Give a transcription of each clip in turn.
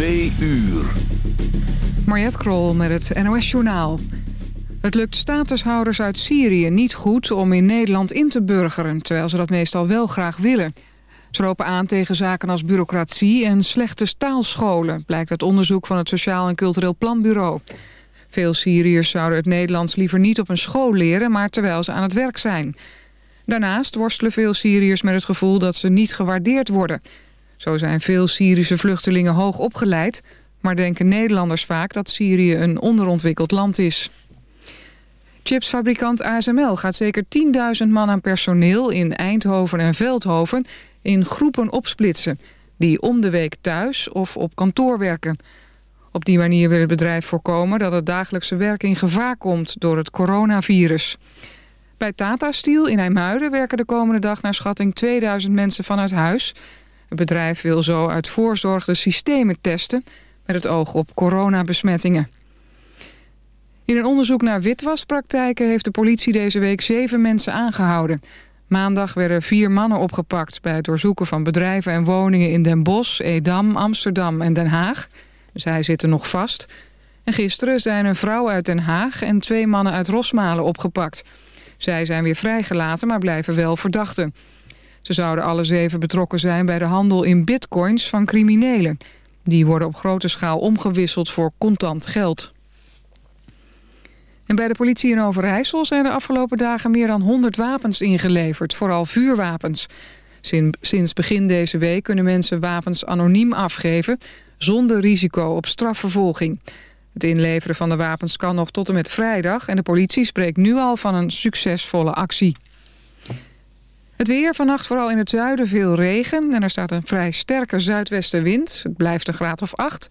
Twee uur. Mariette Krol met het NOS Journaal. Het lukt statushouders uit Syrië niet goed om in Nederland in te burgeren... terwijl ze dat meestal wel graag willen. Ze lopen aan tegen zaken als bureaucratie en slechte taalscholen... blijkt uit onderzoek van het Sociaal en Cultureel Planbureau. Veel Syriërs zouden het Nederlands liever niet op een school leren... maar terwijl ze aan het werk zijn. Daarnaast worstelen veel Syriërs met het gevoel dat ze niet gewaardeerd worden... Zo zijn veel Syrische vluchtelingen hoog opgeleid... maar denken Nederlanders vaak dat Syrië een onderontwikkeld land is. Chipsfabrikant ASML gaat zeker 10.000 man aan personeel in Eindhoven en Veldhoven in groepen opsplitsen... die om de week thuis of op kantoor werken. Op die manier wil het bedrijf voorkomen dat het dagelijkse werk in gevaar komt door het coronavirus. Bij Tata Steel in IJmuiden werken de komende dag naar schatting 2000 mensen vanuit huis... Het bedrijf wil zo uit voorzorg de systemen testen... met het oog op coronabesmettingen. In een onderzoek naar witwaspraktijken heeft de politie deze week zeven mensen aangehouden. Maandag werden vier mannen opgepakt bij het doorzoeken van bedrijven en woningen in Den Bosch, Edam, Amsterdam en Den Haag. Zij zitten nog vast. En gisteren zijn een vrouw uit Den Haag en twee mannen uit Rosmalen opgepakt. Zij zijn weer vrijgelaten, maar blijven wel verdachten. Ze zouden alle zeven betrokken zijn bij de handel in bitcoins van criminelen. Die worden op grote schaal omgewisseld voor contant geld. En bij de politie in Overijssel zijn de afgelopen dagen meer dan 100 wapens ingeleverd, vooral vuurwapens. Sinds begin deze week kunnen mensen wapens anoniem afgeven, zonder risico op strafvervolging. Het inleveren van de wapens kan nog tot en met vrijdag en de politie spreekt nu al van een succesvolle actie. Het weer, vannacht vooral in het zuiden veel regen... en er staat een vrij sterke zuidwestenwind. Het blijft een graad of 8.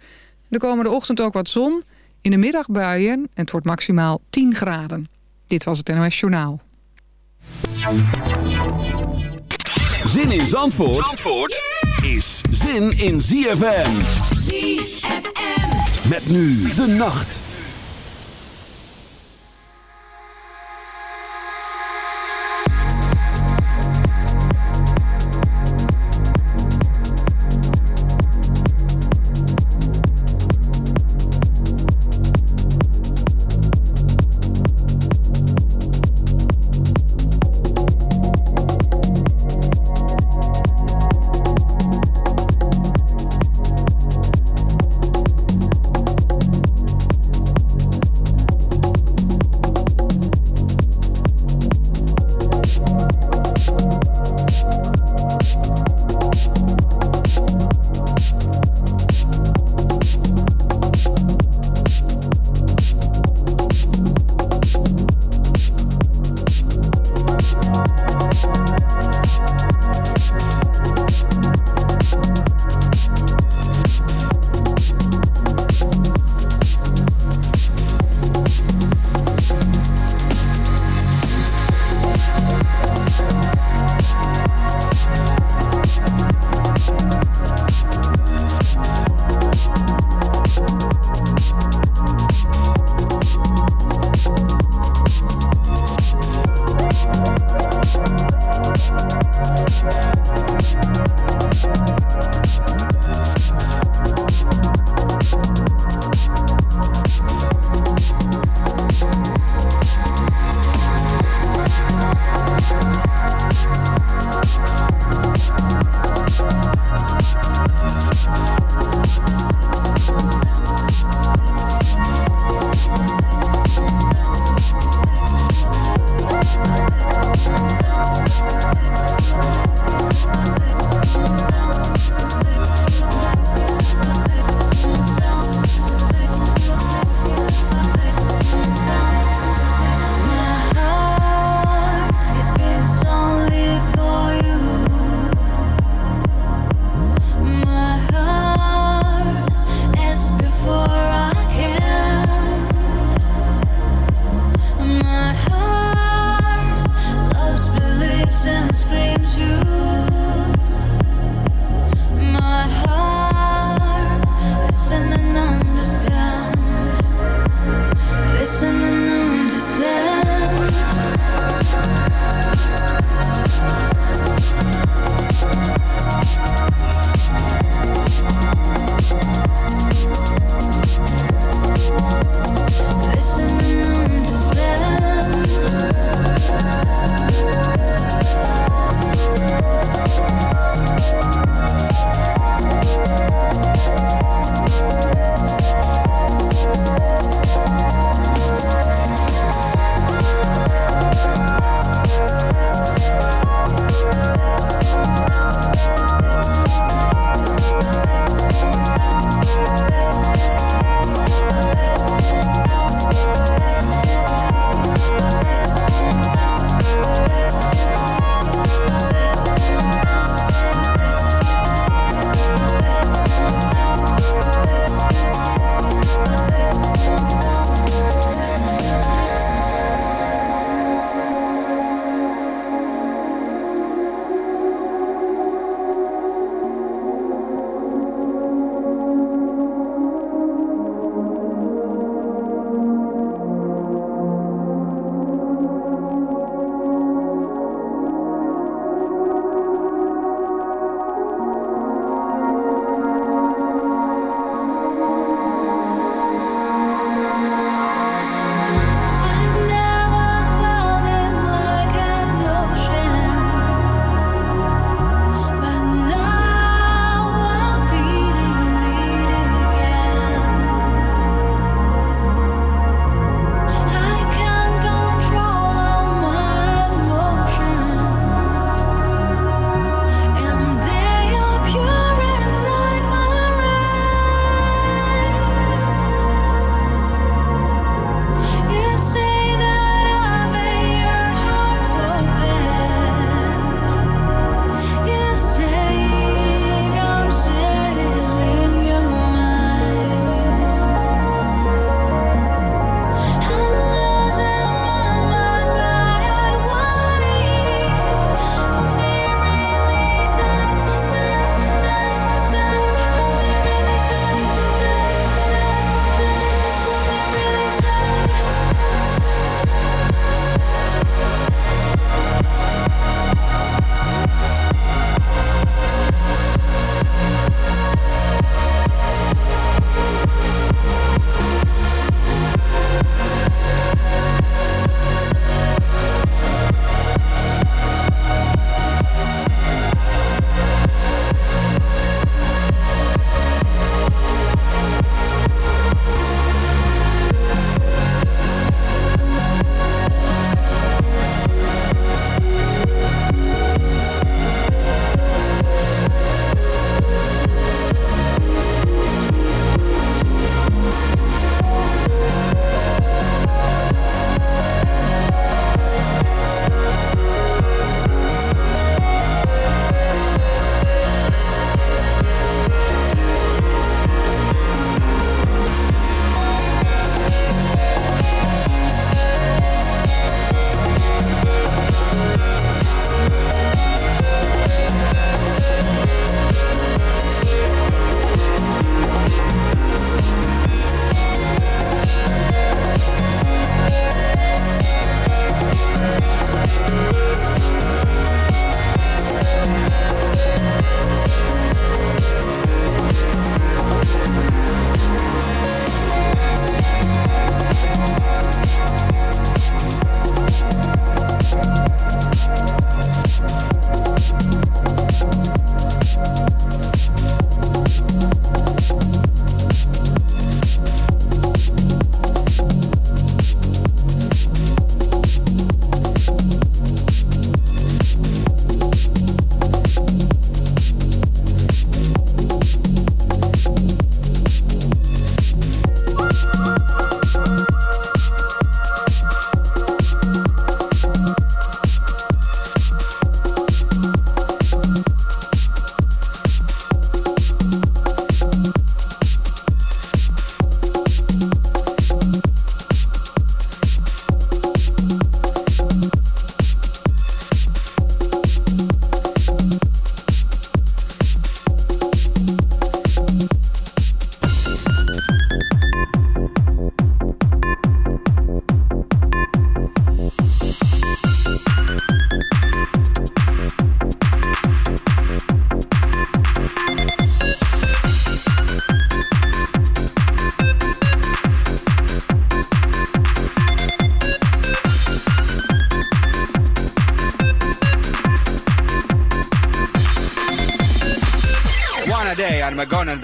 De komende ochtend ook wat zon. In de middag buien en het wordt maximaal 10 graden. Dit was het NOS Journaal. Zin in Zandvoort, Zandvoort is zin in ZFM. ZFM. Met nu de nacht.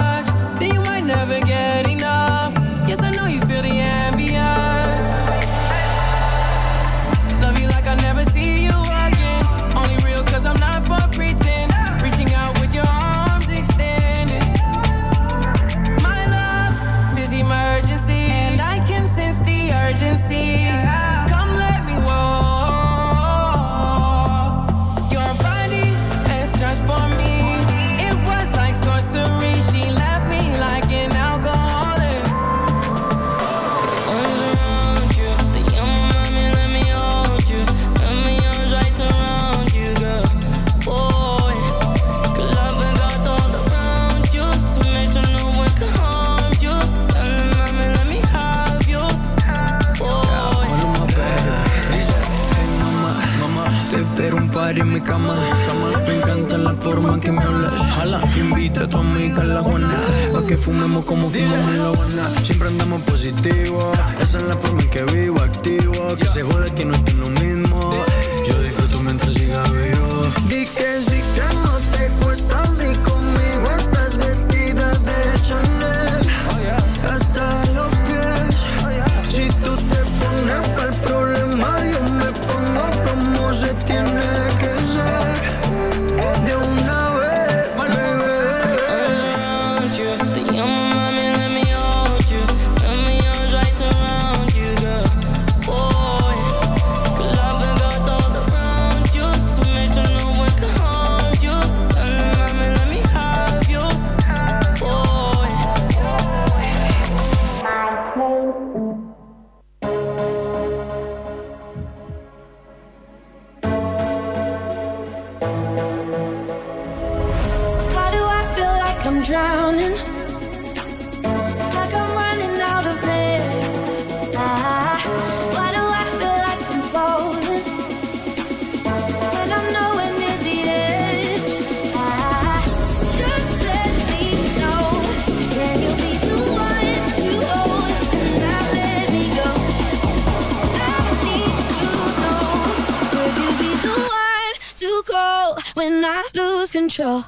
much, then you might never get enough. Yes, I know you man que me hablas. Invita a tu amiga a la Pa' que fumemos como fumamos en la Habana. Siempre andamos positivo. Esa es la forma en que vivo, activo. Que se jode que no estoy lo mismo. Yo disfruto mientras siga vivo. drowning. Like I'm running out of air. Ah, why do I feel like I'm falling? When I'm nowhere near the edge. I, just let me know. Can you be the one to hold? And not let me go. I need to know. Could you be the one to call when I lose control?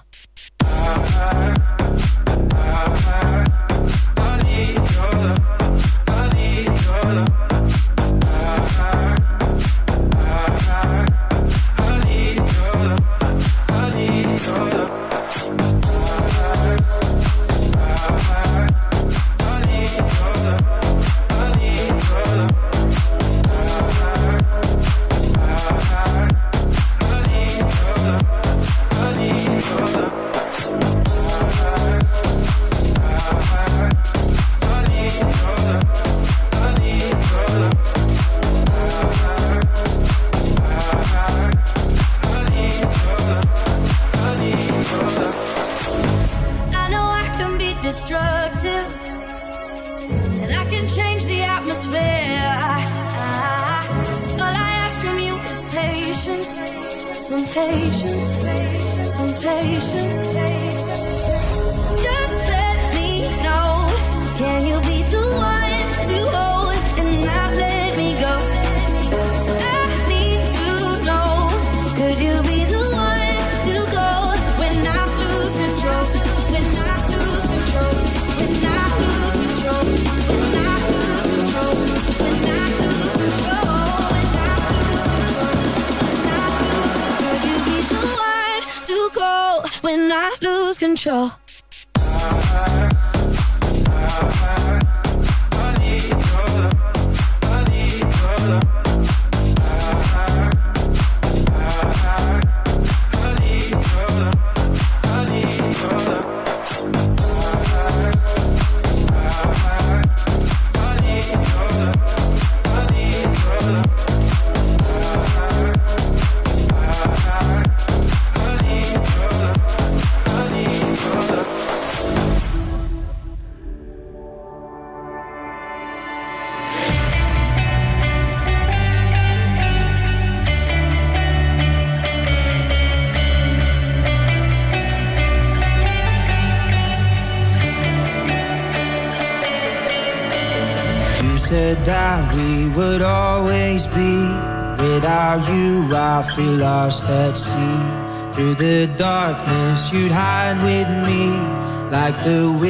control. that sea. Through the darkness, you'd hide with me like the wind.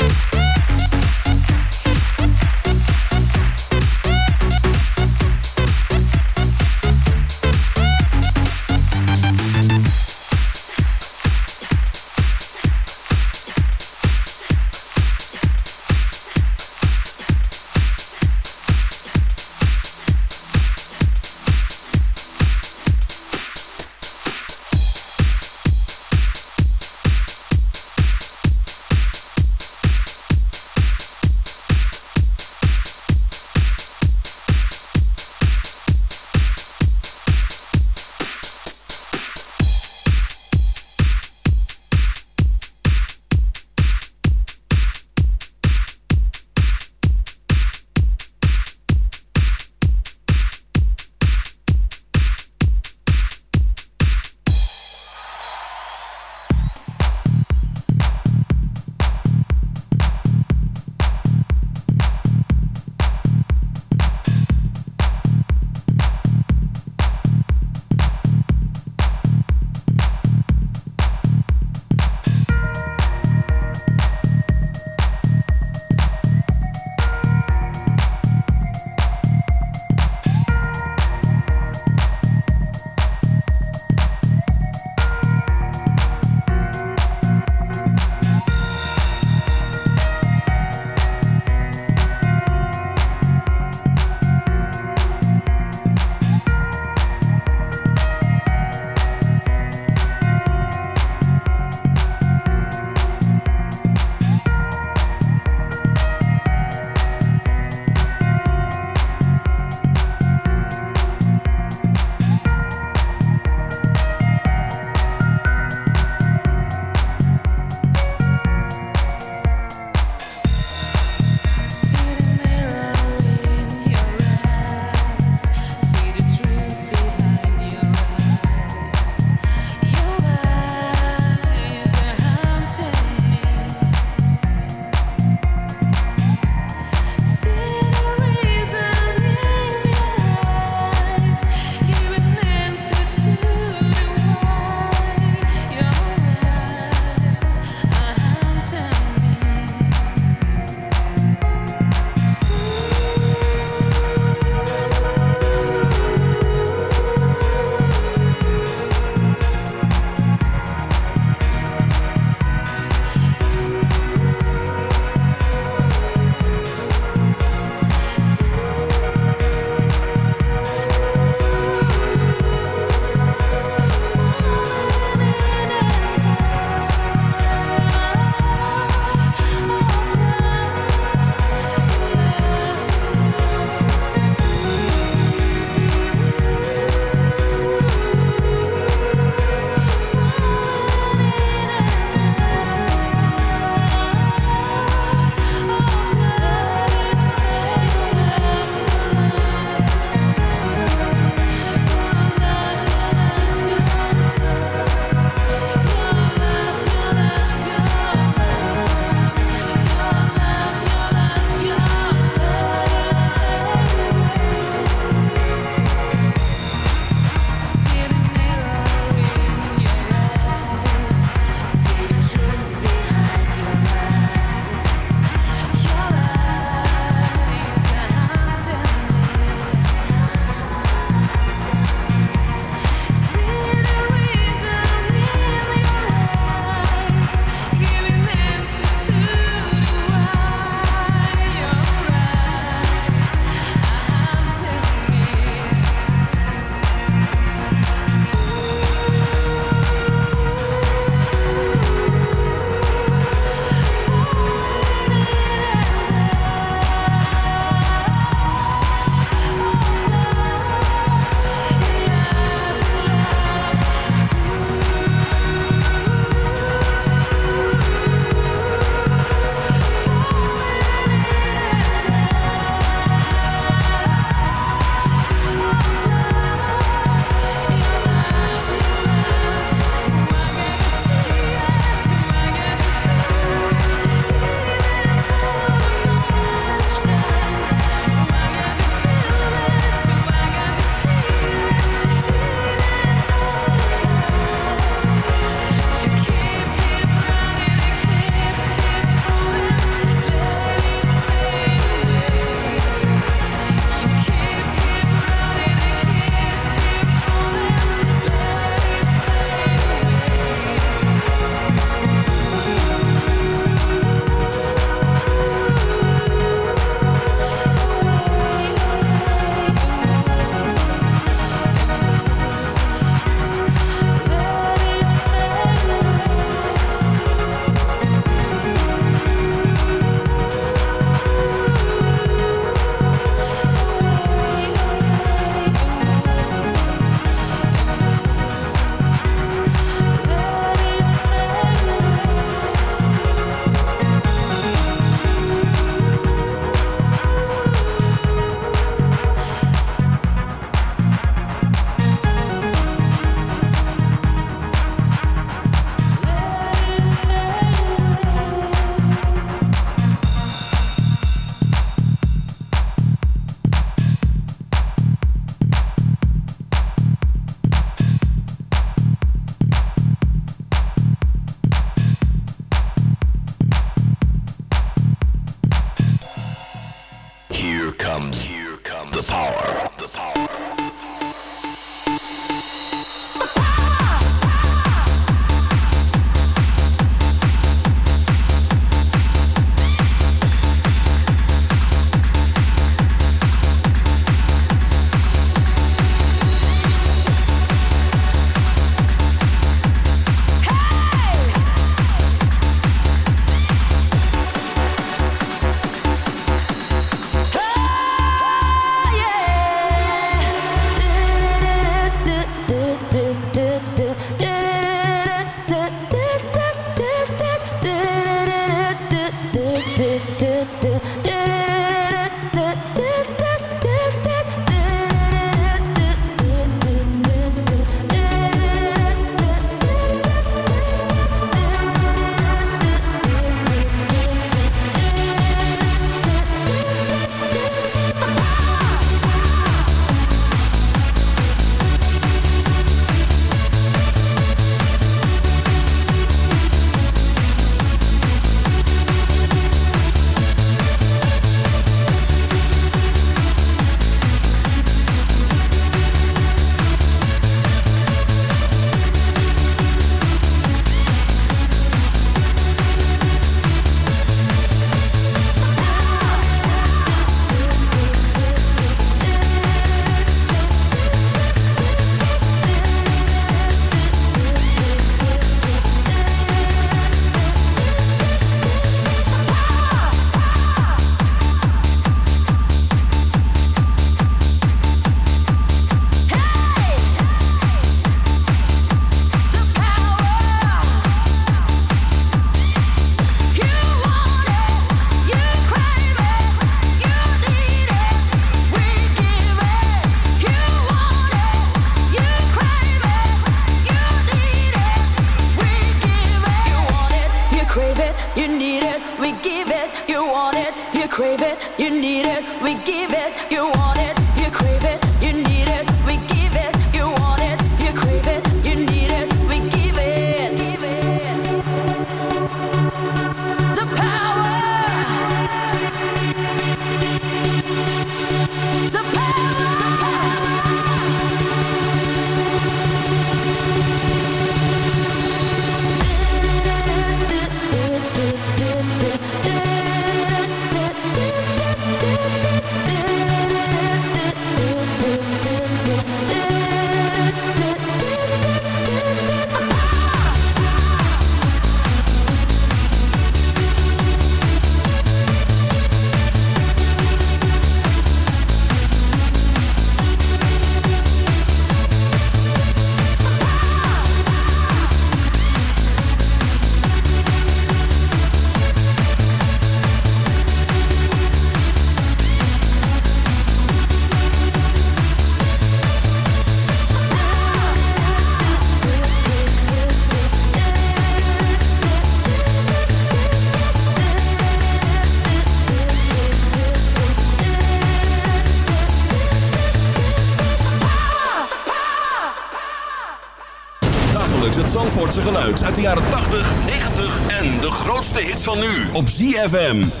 Op ZFM.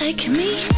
like me.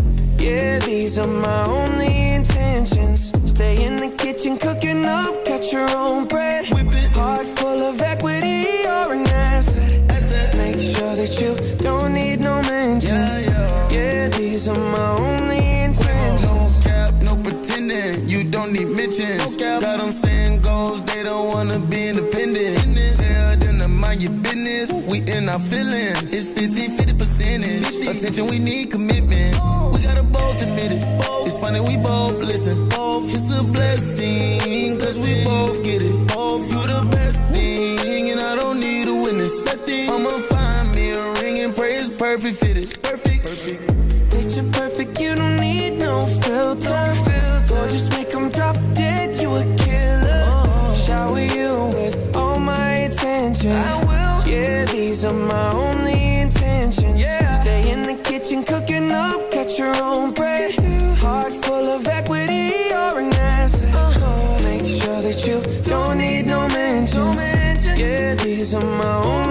Yeah, these are my only intentions. Stay in the kitchen, cooking up, cut your own bread. Whip it. Heart full of equity, you're an asset. Make sure that you don't need no mentions. Yeah, these are my only intentions. No cap, no pretending. You don't need mentions. Got them saying goals, they don't wanna be independent. Tell them to mind your business. We in our feelings. It's 50 50 percentage. Attention, we need commitment. Gotta both admit it. It's funny, we both listen. It's a blessing, cause we both get it. You the best thing, and I don't need a witness. I'ma find me a ring and pray it's perfect fit. It's Perfect. Picture perfect, you don't need no filter. Gorgeous, make 'em drop dead, you a killer. Shower you with all my attention. I will. Yeah, these are my only intentions. Yeah. Stay in the kitchen, cooking your own bread. Heart full of equity, you're an asset. Make sure that you don't need no mentions. No mentions. Yeah, these are my own.